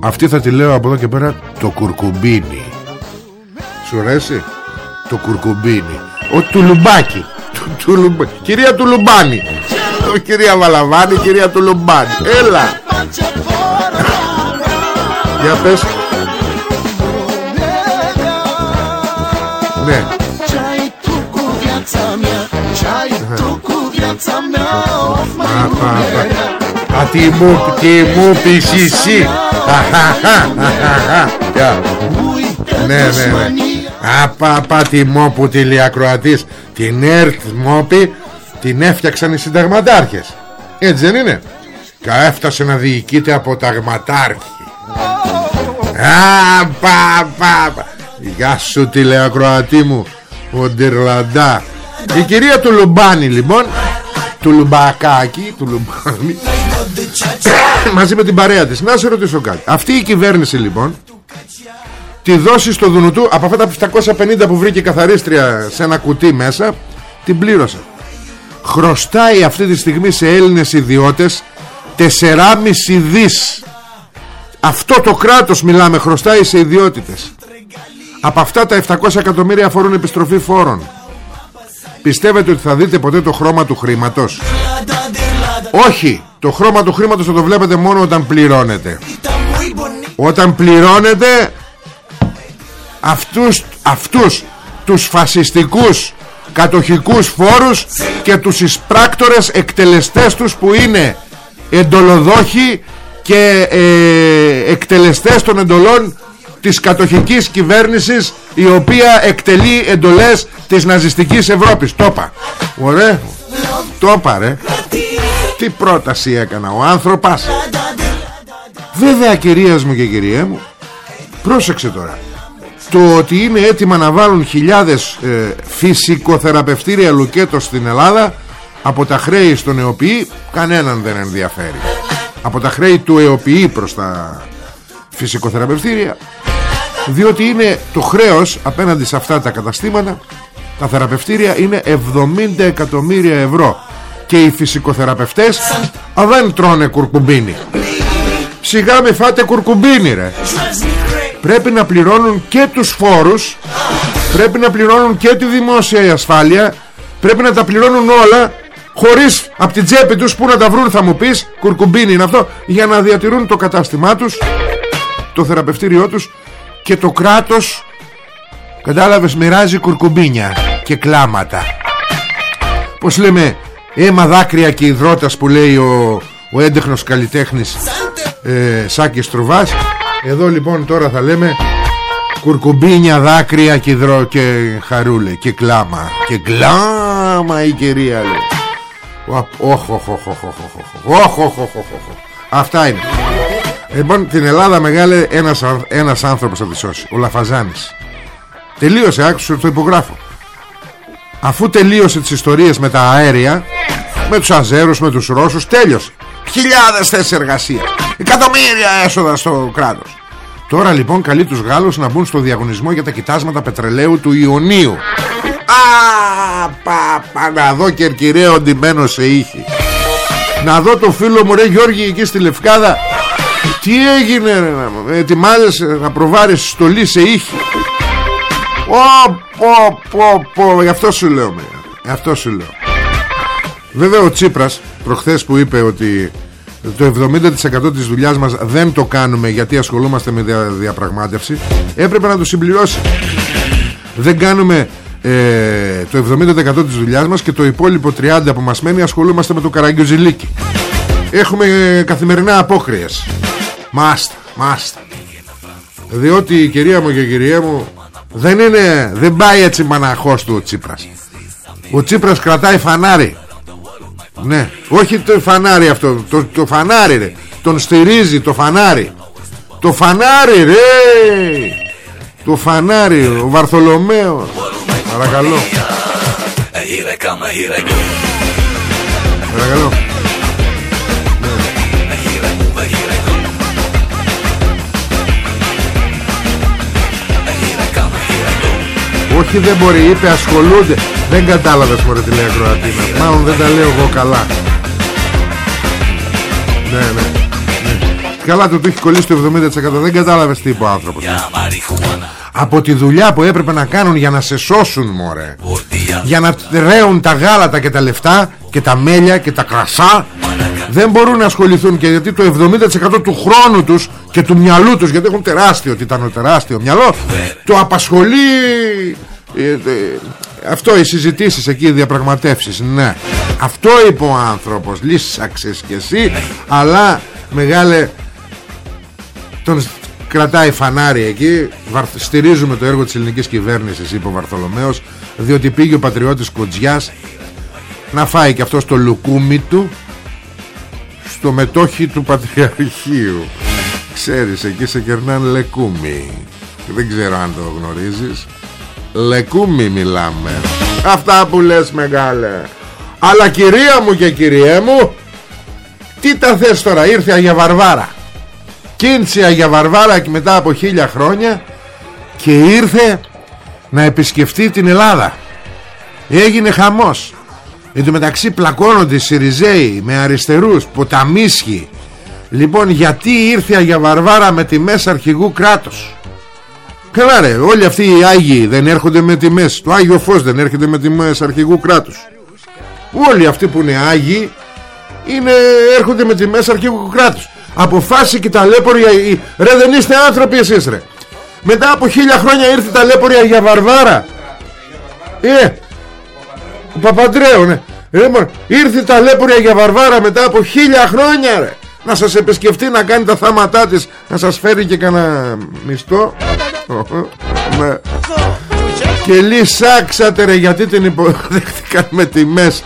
Αυτή θα τη λέω από εδώ και πέρα Το κουρκουμπίνι. Σου αρέσει; Το κουρκουμπίνι. Ο τουλουμπάκι. Του, Κυρία Τουλουμπάνη. Κυρία Βαλαβάνη Κυρία Τουλουμπάνη. Έλα. Για πες. Ναι Α, τι μου, τι μου πεις εσύ. Ναι, ναι, ναι. Απα, πα, τη μόπου τη λιακροατής. Την ΕΡΤ μόπη Την έφτιαξαν οι συνταγματάρχες. Έτσι δεν είναι; Έφτασε να διοικείται από ταγματάρχη Απα, πα, Γεια σου τηλεακροατή μου Ο Ντερλαντά Η κυρία του Λουμπάνη λοιπόν Του Λουμπακάκη Του Λουμπάνη μαζί με την παρέα της. Να σε ρωτήσω κάτι. Αυτή η κυβέρνηση λοιπόν τη δώσει στο Δουνουτού από αυτά τα 750 που βρήκε καθαρίστρια σε ένα κουτί μέσα την πλήρωσα χρωστάει αυτή τη στιγμή σε Έλληνες ιδιώτες 4,5 δις. Αυτό το κράτος μιλάμε χρωστάει σε ιδιότητες. Από αυτά τα 700 εκατομμύρια αφορούν επιστροφή φόρων Πιστεύετε ότι θα δείτε ποτέ το χρώμα του χρήματος; Όχι. Το χρώμα του χρήματος θα το βλέπετε μόνο όταν πληρώνετε. Όταν πληρώνετε Αυτούς, αυτούς τους φασιστικούς κατοχικούς φόρους και τους εισπράκτορες εκτελεστές τους που είναι εντολοδόχοι και ε, εκτελεστές των εντολών της κατοχικής κυβέρνησης η οποία εκτελεί εντολές της ναζιστικής Ευρώπης. Το είπα. Ωραία. Το είπα ρε. Τι πρόταση έκανα ο άνθρωπος. Βέβαια κυρίας μου και κυρία μου πρόσεξε τώρα. Το ότι είναι έτοιμα να βάλουν χιλιάδες ε, φυσικοθεραπευτήρια λουκέτο στην Ελλάδα από τα χρέη στον ΕΟΠΗ κανέναν δεν ενδιαφέρει. Από τα χρέη του ΕΟΠΗ προς τα φυσικοθεραπευτήρια διότι είναι το χρέος απέναντι σε αυτά τα καταστήματα τα θεραπευτήρια είναι 70 εκατομμύρια ευρώ. Και οι φυσικοθεραπευτές δεν τρώνε κουρκουμπίνι. Σιγά με φάτε κουρκουμπίνι ρε. Πρέπει να πληρώνουν και τους φόρους πρέπει να πληρώνουν και τη δημόσια ασφάλεια πρέπει να τα πληρώνουν όλα χωρίς από την τσέπη τους που να τα βρουν θα μου πεις κουρκουμπίνι είναι αυτό για να διατηρούν το κατάστημά τους το θεραπευτήριό τους και το κράτος κατάλαβες μοιράζει κουρκουμπίνια και κλάματα πως λέμε αίμα δάκρυα και υδρότας που λέει ο, ο έντεχνος καλλιτέχνης ε, Σάκης Τρουβάς εδώ λοιπόν τώρα θα λέμε κουρκουμπίνια δάκρυα και, υδρό, και χαρούλε και κλάμα και κλάμα η κυρία λέει Αυτά είναι Λοιπόν την Ελλάδα μεγάλη ένας, ένας άνθρωπος θα τη σώσει Ο Λαφαζάνης. Τελείωσε άκουσε το υπογράφω. Αφού τελείωσε τις ιστορίες με τα αέρια Με τους Αζέρους, με τους Ρώσους Τέλειωσε. Χιλιάδες θέσεις εργασίας. Εκατομμύρια έσοδα στο κράτος. Τώρα λοιπόν καλεί τους Γάλλους να μπουν στο διαγωνισμό για τα κοιτάσματα πετρελαίου του Ιωνίου. Α, πα, πα, να δω κερκυραίο ντυμένο σε ήχη. Να δω το φίλο μου ρε Γιώργη εκεί στη Λευκάδα Τι έγινε ρε, ετοιμάζεσαι να προβάρεις στολή σε ήχη; Ω, πω, πω, πω, γι' αυτό σου λέω με. Γι' αυτό σου λέω. Βέβαια ο Τσίπρας προχθές που είπε ότι το 70% της δουλειάς μας δεν το κάνουμε γιατί ασχολούμαστε με δια, διαπραγμάτευση έπρεπε να το συμπληρώσει. Δεν κάνουμε ε, το 70% της δουλειάς μας και το υπόλοιπο 30% που μας μένει ασχολούμαστε με το καραγκιοζηλίκι έχουμε καθημερινά απόκριες μάστα, μάστα διότι κυρία μου και κυρία μου δεν είναι, δεν πάει έτσι μαναχός του ο Τσίπρας. Ο Τσίπρας κρατάει φανάρι. Ναι, όχι το φανάρι αυτό Το, το φανάρι ρε. Τον στηρίζει το φανάρι. Το φανάρι ρε! Το φανάρι Ο Βαρθολομαίο Παρακαλώ. Παρακαλώ Όχι δεν μπορεί είπε ασχολούνται. Δεν κατάλαβες μωρέ τη λέει ακροατήνα Μάλλον δεν τα λέω εγώ καλά. Ναι ναι, ναι. Καλά του το έχει κολλήσει το 70% Δεν κατάλαβες τι είπε ο άνθρωπος. Από τη δουλειά που έπρεπε να κάνουν Για να σε σώσουν μωρέ. Για να ρέουν τα γάλατα και τα λεφτά Και τα μέλια και τα κρασά δεν μπορούν να ασχοληθούν και γιατί το 70% του χρόνου τους και του μυαλού τους γιατί έχουν τεράστιο τιτάνο τεράστιο μυαλό το απασχολεί ε, ε, αυτό οι συζητήσεις εκεί οι διαπραγματεύσεις ναι. Αυτό είπε ο άνθρωπος λύσαξες και εσύ αλλά μεγάλε τον κρατάει φανάρι εκεί. Στηρίζουμε το έργο της ελληνικής κυβέρνησης είπε ο Βαρθολομέος διότι πήγε ο πατριώτης Κοντζιάς να φάει και αυτός το λουκούμι του στο μετόχι του Πατριαρχείου. Ξέρεις εκεί σε κερνάνε λεκούμι. Δεν ξέρω αν το γνωρίζεις Λεκούμι μιλάμε. Αυτά που λες μεγάλε. Αλλά κυρία μου και κυριέ μου Τι τα θες τώρα ήρθε Αγία Βαρβάρα. Κίνησε Αγία Βαρβάρα και μετά από χίλια χρόνια Και ήρθε να επισκεφτεί την Ελλάδα. Έγινε χαμός. Εν τω μεταξύ πλακώνονται οι Σιριζέοι με αριστερούς, ποταμίσχοι. Λοιπόν γιατί ήρθε η Αγία Βαρβάρα με τιμές αρχηγού κράτους; Καλά ρε όλοι αυτοί οι Άγιοι δεν έρχονται με τιμές. Το Άγιο Φως δεν έρχεται με τιμές αρχηγού κράτους. Όλοι αυτοί που είναι Άγιοι είναι, έρχονται με τιμές αρχηγού κράτους. Αποφάσισε και ταλέποροι Ρε δεν είστε άνθρωποι εσείς ρε. Μετά από χίλια χρόνια ήρθε ταλέπορη Αγία Βαρβάρα. Ε ο Παπαντρέου ναι. Ρε, Ήρθε ταλέπορη Αγία Βαρβάρα μετά από χίλια χρόνια ρε να σας επισκεφτεί να κάνει τα θάματά της. Να σας φέρει και κανένα μισθό. Ναι. και λύσαξατε ρε γιατί την υποδέχτηκαν με τιμές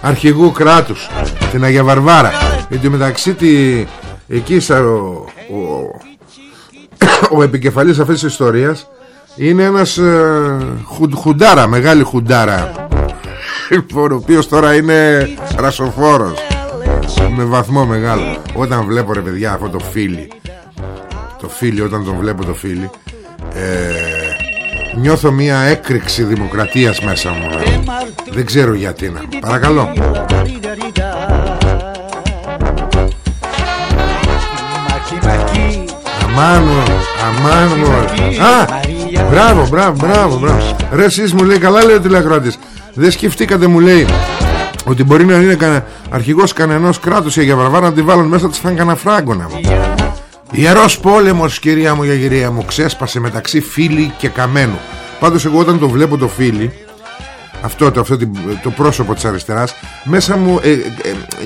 αρχηγού κράτους την Αγία Βαρβάρα. Γιατί μεταξύ τη, εκεί ο, ο, ο επικεφαλής αυτής της ιστορίας είναι ένας ε, χουντάρα, μεγάλη χουντάρα. Λοιπόν, ο οποίος τώρα είναι ρασοφόρος με βαθμό μεγάλο. Όταν βλέπω ρε παιδιά αυτό το φίλι το φίλι όταν τον βλέπω το φίλι ε, νιώθω μια έκρηξη δημοκρατίας μέσα μου δεν ξέρω γιατί να παρακαλώ. Αμάνο, αμάνο Α, μπράβο, μπράβο, μπράβο, μπράβο. Ρε εσείς μου λέει, καλά λέει ο τηλεκρότης Δεν σκεφτήκατε μου λέει ότι μπορεί να είναι κα... αρχηγός κανενός κράτους για βαρβάρα να τη βάλουν μέσα της φάνε κανένα φράγκονα Ιερός πόλεμος κυρία μου για κυρία μου ξέσπασε μεταξύ φίλη και καμένου. Πάντως εγώ όταν το βλέπω το φίλι αυτό το, αυτό το πρόσωπο της αριστεράς μέσα μου ε, ε,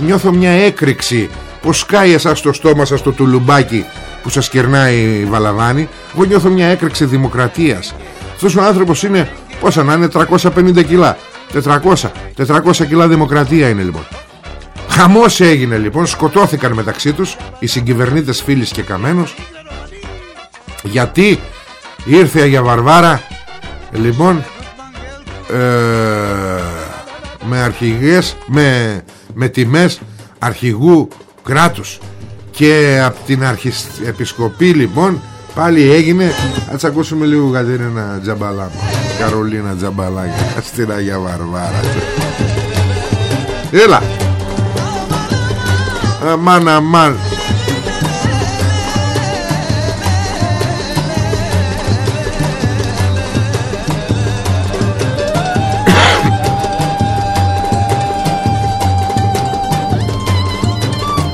νιώθω μια έκρηξη. Πως σκάει εσάς στο στόμα σας το τουλουμπάκι που σας κερνάει η Βαλαβάνη. Εγώ νιώθω μια έκρηξη δημοκρατίας. Αυτός ο άνθρωπος είναι πόσα να είναι 350 κιλά 400 400 κιλά δημοκρατία είναι λοιπόν. Χαμός έγινε λοιπόν. Σκοτώθηκαν μεταξύ τους Οι συγκυβερνήτες φίλης και καμένος Γιατί Ήρθε για Βαρβάρα Λοιπόν ε, Με αρχηγές με, με τιμές Αρχηγού κράτους. Και από την αρχιεπισκοπή λοιπόν Πάλι έγινε. Ας ακούσουμε λίγο Κατερίνα Τζαμπαλά Καρολίνα Τζαμπαλάκη. Στην Αγία Βαρβάρα. Έλα. Αμάν αμάν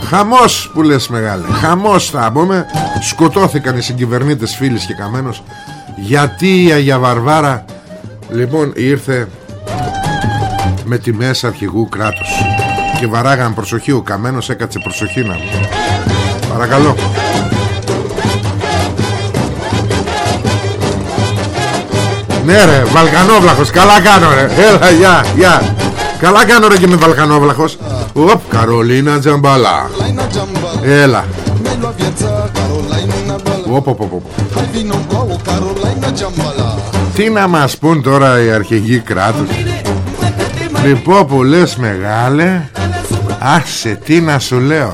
Χαμός που λες μεγάλε Χαμός θα πούμε Σκοτώθηκαν οι συγκυβερνήτες φίλης και καμένος. Γιατί η Αγία Βαρβάρα Λοιπόν ήρθε Με τη μέσα αρχηγού κράτους. Και βαράγαν προσοχή Ο καμένος έκατσε προσοχή να Παρακαλώ. Ναι ρε Βαλκανόβλαχος Καλά κάνω ρε. Έλα γεια γεια. Καλά κάνω ρε και με Βαλκανόβλαχος. Οπ Καρολίνα Τζαμπαλά Έλα. Οπ οπ οπ Τι να μας πούν τώρα οι αρχηγοί κράτους; Λοιπόν που λες μεγάλε Άσε τι να σου λέω.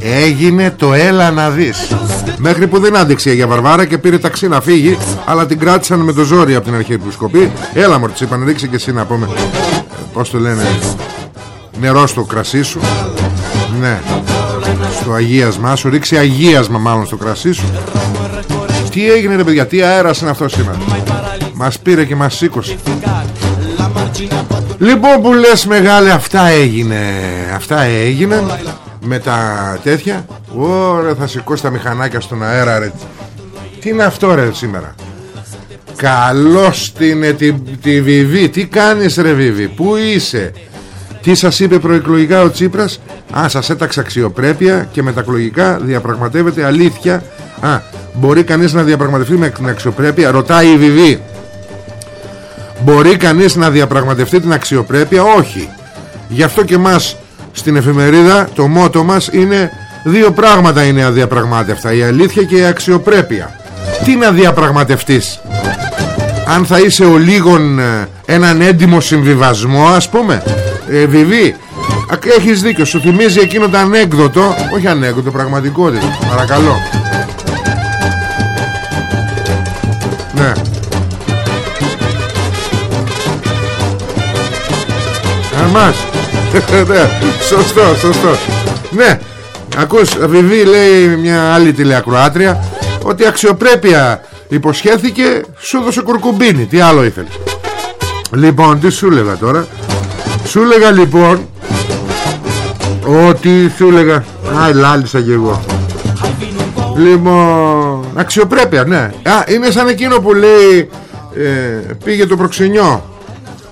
Έγινε το έλα να δεις. Μέχρι που δεν άντεξε για Βαρβάρα και πήρε ταξί να φύγει Αλλά την κράτησαν με το ζόρι από την αρχή του σκοπή Έλα μου της είπαν ρίξε και εσύ να πούμε. Πώς το λένε Νερό στο κρασί σου. Ναι Στο αγίασμά σου Ρίξε αγίασμα μάλλον στο κρασί σου. Τι έγινε ρε παιδιά Τι αέρας είναι αυτό σήμερα; Μας πήρε και μας σήκωσε. Λοιπόν που λες μεγάλε Αυτά έγινε. Αυτά έγινε Με τα τέτοια. Ωραία θα σηκώσει τα μηχανάκια στον αέρα ρε. Τι είναι αυτό ρε σήμερα; Καλώς την τη, τη Βιβί. Τι κάνεις ρε Βιβί; Πού είσαι; Τι σας είπε προεκλογικά ο Τσίπρας; Α σας έταξε αξιοπρέπεια Και μετακλογικά διαπραγματεύεται αλήθεια. Α μπορεί κανείς να διαπραγματευτεί με την αξιοπρέπεια; Ρωτάει η Βιβί Μπορεί κανείς να διαπραγματευτεί την αξιοπρέπεια; Όχι. Γι' αυτό και μας στην εφημερίδα Το μότο μας είναι Δύο πράγματα είναι αδιαπραγμάτευτα Η αλήθεια και η αξιοπρέπεια Τι να διαπραγματευτείς; Αν θα είσαι ο λίγον ε, έναν έντιμο συμβιβασμό ας πούμε ε, Βιβί Έχεις δίκιο. Σου θυμίζει εκείνο το ανέκδοτο Όχι ανέκδοτο πραγματικότητα. Παρακαλώ. Ναι. Αμάς ναι, Σωστό σωστό. Ναι Ακούς Βιβί λέει μια άλλη τηλεακροάτρια Ότι αξιοπρέπεια υποσχέθηκε Σου έδωσε κουρκουμπίνι Τι άλλο ήθελες; Λοιπόν τι σου έλεγα τώρα; Σου έλεγα λοιπόν Ότι σου έλεγα Α λάλησα και εγώ. Λοιπόν Αξιοπρέπεια ναι. Α είναι σαν εκείνο που λέει ε, Πήγε το προξενιό.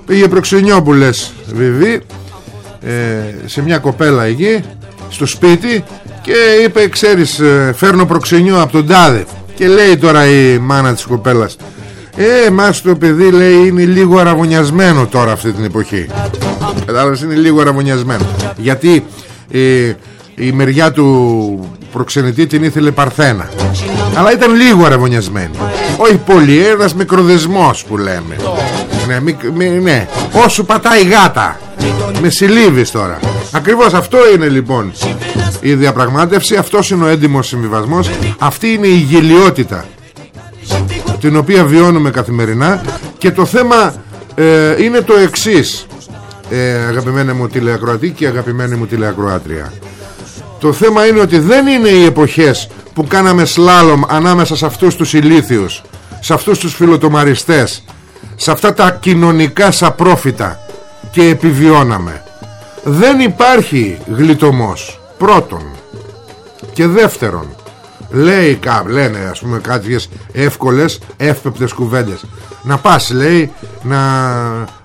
Πήγε προξενιό που λες Βιβί ε, Σε μια κοπέλα εκεί Στο σπίτι Και είπε ξέρεις ε, Φέρνω προξενιό από τον τάδε. Και λέει τώρα η μάνα της κοπέλας ε, μας το παιδί λέει είναι λίγο αραβωνιασμένο τώρα αυτή την εποχή Κατάλαβες είναι λίγο αραβωνιασμένο Γιατί ε, η μεριά του προξενητή την ήθελε παρθένα. Αλλά ήταν λίγο αραβωνιασμένη Όχι πολύ, ένας μικροδεσμός που λέμε. Ναι, μη, μη, ναι. Όσο πατάει γάτα. Με συλλήβεις τώρα. Ακριβώς αυτό είναι λοιπόν Η διαπραγμάτευση. Αυτός είναι ο έντιμος συμβιβασμός. Αυτή είναι η γελιότητα την οποία βιώνουμε καθημερινά. Και το θέμα ε, είναι το εξής ε, αγαπημένη μου τηλεακροατή και αγαπημένη μου τηλεακροάτρια. Το θέμα είναι ότι δεν είναι οι εποχές που κάναμε σλάλομ ανάμεσα σε αυτούς τους ηλίθιους σε αυτούς τους φιλοτομαριστές σε αυτά τα κοινωνικά σαπρόφητα και επιβιώναμε. Δεν υπάρχει γλιτωμός πρώτον. Και δεύτερον Λέει κάπου, λένε ας πούμε κάποιες εύκολες, εύπεπτες κουβέντες. Να πας λέει, να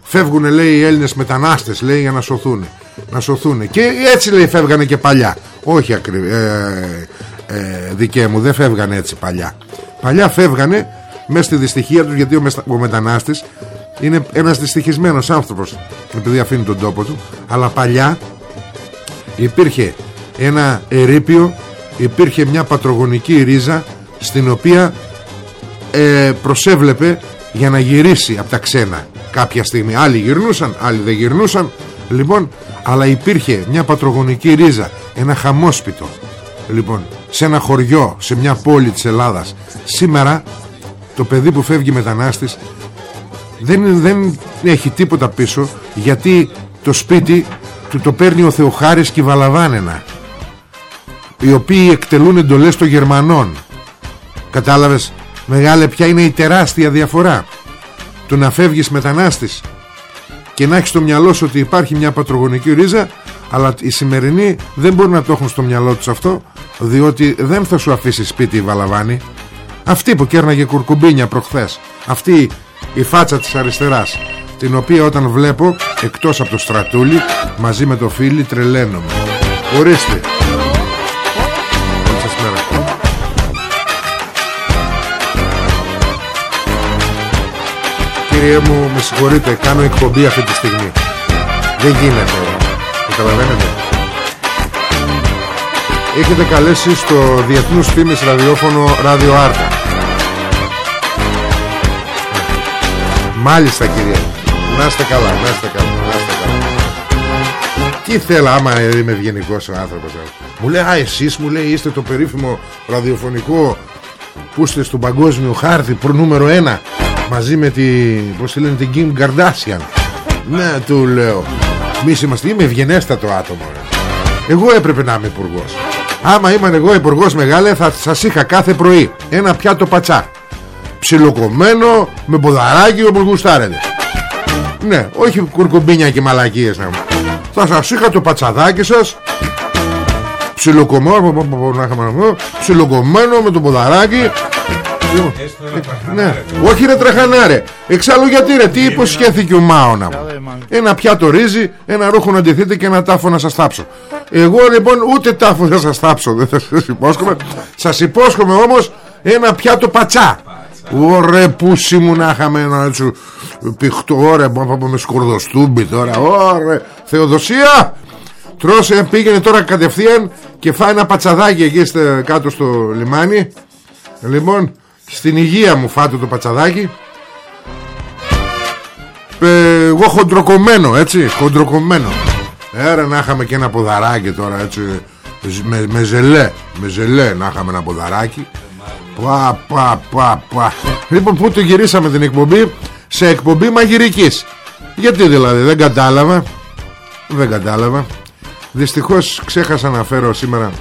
φεύγουν λέει οι Έλληνες μετανάστες λέει για να σωθούν Να σωθούν Και έτσι λέει φεύγανε και παλιά. Όχι ακριβώς ε, ε, δικαί μου δεν φεύγανε έτσι παλιά. Παλιά φεύγανε μέσα στη δυστυχία τους γιατί ο, ο μετανάστης είναι ένας δυστυχισμένος άνθρωπος επειδή αφήνει τον τόπο του. Αλλά παλιά υπήρχε ένα ερείπιο υπήρχε μια πατρογονική ρίζα στην οποία ε, προσέβλεπε για να γυρίσει από τα ξένα κάποια στιγμή. Άλλοι γυρνούσαν, άλλοι δεν γυρνούσαν. Λοιπόν, αλλά υπήρχε μια πατρογονική ρίζα ένα χαμόσπιτο. Λοιπόν, σε ένα χωριό σε μια πόλη της Ελλάδας. Σήμερα το παιδί που φεύγει μετανάστης δεν, δεν έχει τίποτα πίσω γιατί το σπίτι του το παίρνει ο Θεοχάρης και η Βαλαβάνενα οι οποίοι εκτελούν εντολές των Γερμανών. Κατάλαβες μεγάλε ποια είναι η τεράστια διαφορά του να φεύγεις μετανάστης και να έχεις στο μυαλό σου ότι υπάρχει μια πατρογονική ρίζα αλλά οι σημερινοί δεν μπορούν να το έχουν στο μυαλό τους αυτό διότι δεν θα σου αφήσει σπίτι η Βαλαβάνη. Αυτή που κέρναγε κουρκουμπίνια προχθές αυτή η φάτσα της αριστεράς την οποία όταν βλέπω εκτός από το στρατούλι μαζί με το φίλι τρελαίνομαι. Ορίστε Κύριε μου με συγχωρείτε Κάνω εκπομπή αυτή τη στιγμή. Δεν γίνεται. Καταλαβαίνετε. Έχετε καλέσει στο Διεθνούς Φήμης Ραδιόφωνο Ράδιο Άρτα. Μάλιστα κύριε. Να είστε καλά, να είστε καλά, να είστε καλά. Τι θέλω άμα είμαι ευγενικός ο άνθρωπος Μου λέει α εσείς μου λέει είστε το περίφημο ραδιοφωνικό Που είστε στον παγκόσμιο χάρτη προ νούμερο 1 μαζί με τη πως λένε την Kim Kardashian. Ναι του λέω. Μη είμαστε είμαι ευγενέστατο άτομο εγώ έπρεπε να είμαι υπουργός. άμα ήμουν εγώ υπουργός μεγάλε θα σας είχα κάθε πρωί ένα πιάτο πατσά. Ψιλοκομμένο με ποδαράκι όπως γουστάρετε. Ναι όχι κουρκουμπίνια και μαλακίες να θα σας είχα το πατσαδάκι σας ψιλοκομμένο ψιλοκομμένο με το ποδαράκι ναι. Όχι ρε τραχανάρε Εξάλλου γιατί ρε τι υποσχέθηκε ο Μάωνα Ένα πιάτο ρύζι Ένα ρούχο να αντιθείτε και ένα τάφο να σας θάψω. Εγώ λοιπόν ούτε τάφο θα σας θάψω. Δεν θα σας υπόσχομαι. Σας υπόσχομαι όμως ένα πιάτο πατσά. Ωρε πούσι μου να είχαμε ένα έτσι Πιχτό ωρε με σκορδοστούμπι τώρα. Ωρε Θεοδοσία Τρώσε πήγαινε τώρα κατευθείαν Και φάει ένα πατσαδάκι εκεί κάτω στο λιμάνι. Λοιπόν στην υγεία μου φάτε το πατσαδάκι. Ε, Εγώ χοντροκομμένο έτσι Χοντροκομμένο. Έρα να είχαμε και ένα ποδαράκι τώρα έτσι με, με ζελέ Με ζελέ να είχαμε ένα ποδαράκι. Πα πα πα πα. Λοιπόν που το γυρίσαμε την εκπομπή; Σε εκπομπή μαγειρικής. Γιατί δηλαδή δεν κατάλαβα Δεν κατάλαβα. Δυστυχώς ξέχασα να φέρω σήμερα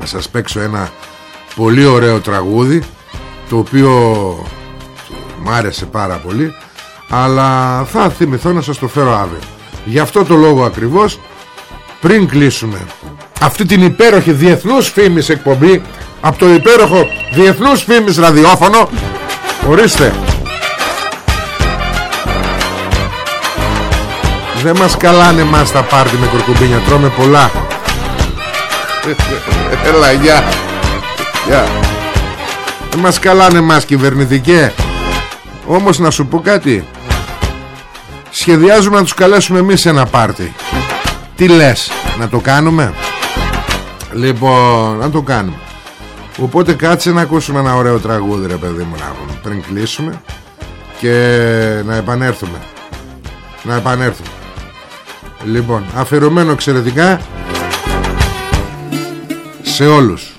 Να σας παίξω ένα Πολύ ωραίο τραγούδι Το οποίο Μ' άρεσε πάρα πολύ Αλλά θα θυμηθώ να σας το φέρω αύριο. Γι' αυτό το λόγο ακριβώς Πριν κλείσουμε Αυτή την υπέροχη διεθνούς φήμης εκπομπή Από το υπέροχο διεθνούς φήμης ραδιόφωνο Ορίστε. Δεν μας καλάνε μας τα πάρτι με κορκουμπίνια Τρώμε πολλά. Έλα γεια. Γεια. Δεν μας καλάνε μας κυβερνητικέ. Όμως να σου πω κάτι. Σχεδιάζουμε να τους καλέσουμε εμείς σε ένα πάρτι. Τι λες Να το κάνουμε; Λοιπόν να το κάνουμε. Οπότε κάτσε να ακούσουμε ένα ωραίο τραγούδι ρε παιδί μου να Πριν κλείσουμε Και να επανέλθουμε. Να επανέλθουμε. Λοιπόν αφιερωμένο εξαιρετικά Σε όλους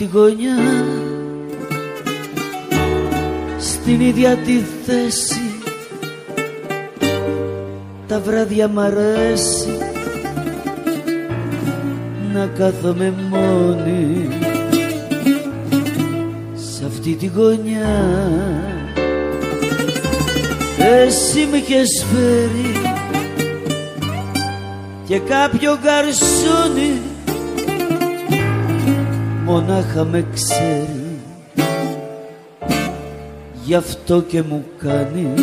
τη γωνιά στην ίδια τη θέση τα βράδια μ' αρέσει να κάθομαι μόνη σε αυτή τη γωνιά. Εσύ με είχες φέρει και κάποιο καρσόνι μονάχα με ξέρει. Γι' αυτό και μου κάνει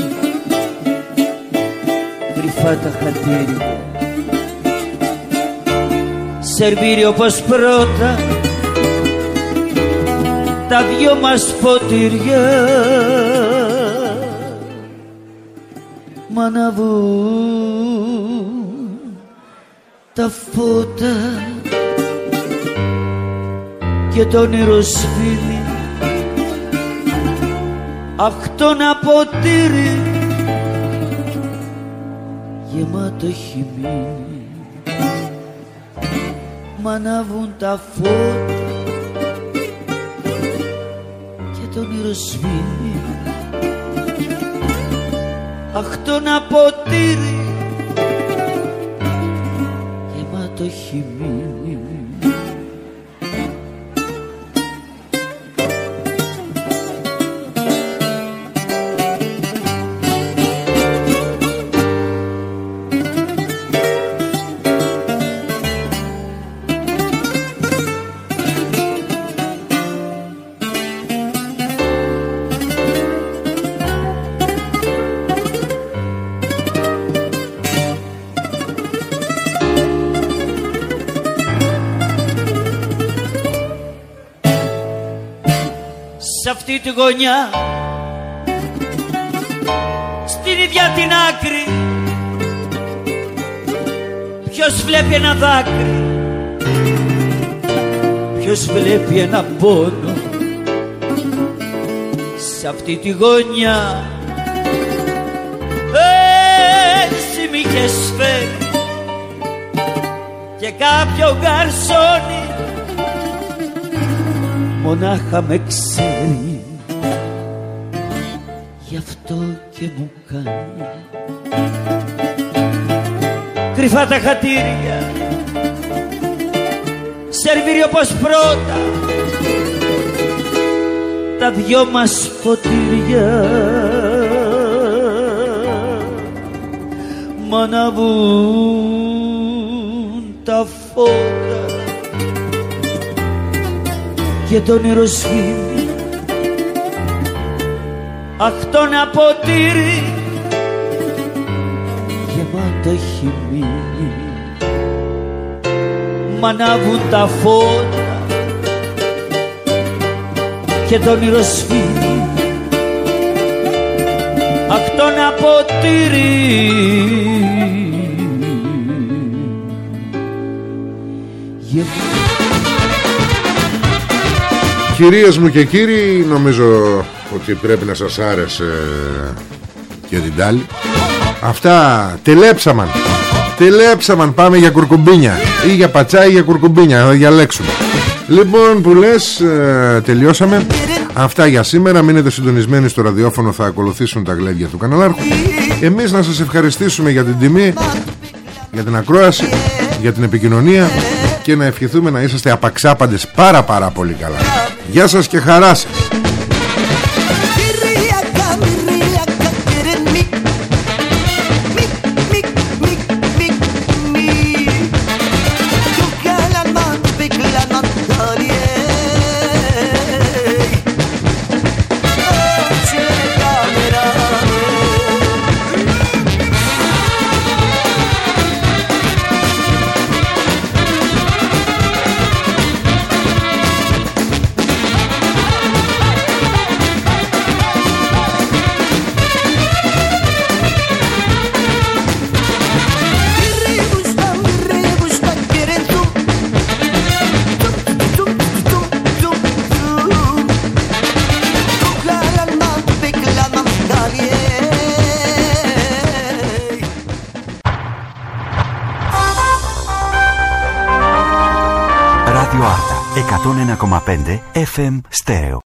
κρυφά τα χατήρια σερβίρει όπως πρώτα τα δυο μας ποτήρια. Μ' αναβούν τα φώτα και το όνειρο σβήνει. Αχ το να ποτήρι γεμάτο έχει μείνει μ' ανάβουν τα φώτα και το όνειρο σβήνει. Αχ το να ποτήρι γεμάτο έχει μείνει αυτή τη γωνιά. Στην ίδια την άκρη ποιος βλέπει ένα δάκρυ ποιος βλέπει ένα πόνο. Σε αυτή τη γωνιά έτσι μ' είχες φέρει και κάποιο γκαρσόνι μονάχα με ξέρει. Και μου κάνει. Κρυφά τα χατήρια. Σερβίρει όπως πρώτα. Τα δυο μας ποτήρια. Μ' αναβούν τα φώτα και το νερό σφύνει Αχ το να ποτήρι γεμάτο έχει μείνει. Μ' ανάβουν τα φώτα. Και το όνειρο σφύνει Αχ το να ποτήρι Κυρίες μου και κύριοι Νομίζω ότι πρέπει να σας άρεσε Και την τάλη. Αυτά τελέψαμαν. Τελέψαμαν πάμε για κουρκουμπίνια. Ή για πατσά ή για κουρκουμπίνια Θα διαλέξουμε. Λοιπόν που λες ε, Τελειώσαμε. Αυτά για σήμερα Μείνετε συντονισμένοι στο ραδιόφωνο Θα ακολουθήσουν τα γλέντια του καναλάρχου. Εμείς να σας ευχαριστήσουμε για την τιμή Για την ακρόαση Για την επικοινωνία Και να ευχηθούμε να είσαστε απαξάπαντες Πάρα πάρα πολύ καλά Γεια σας και χαρά σας FM Stereo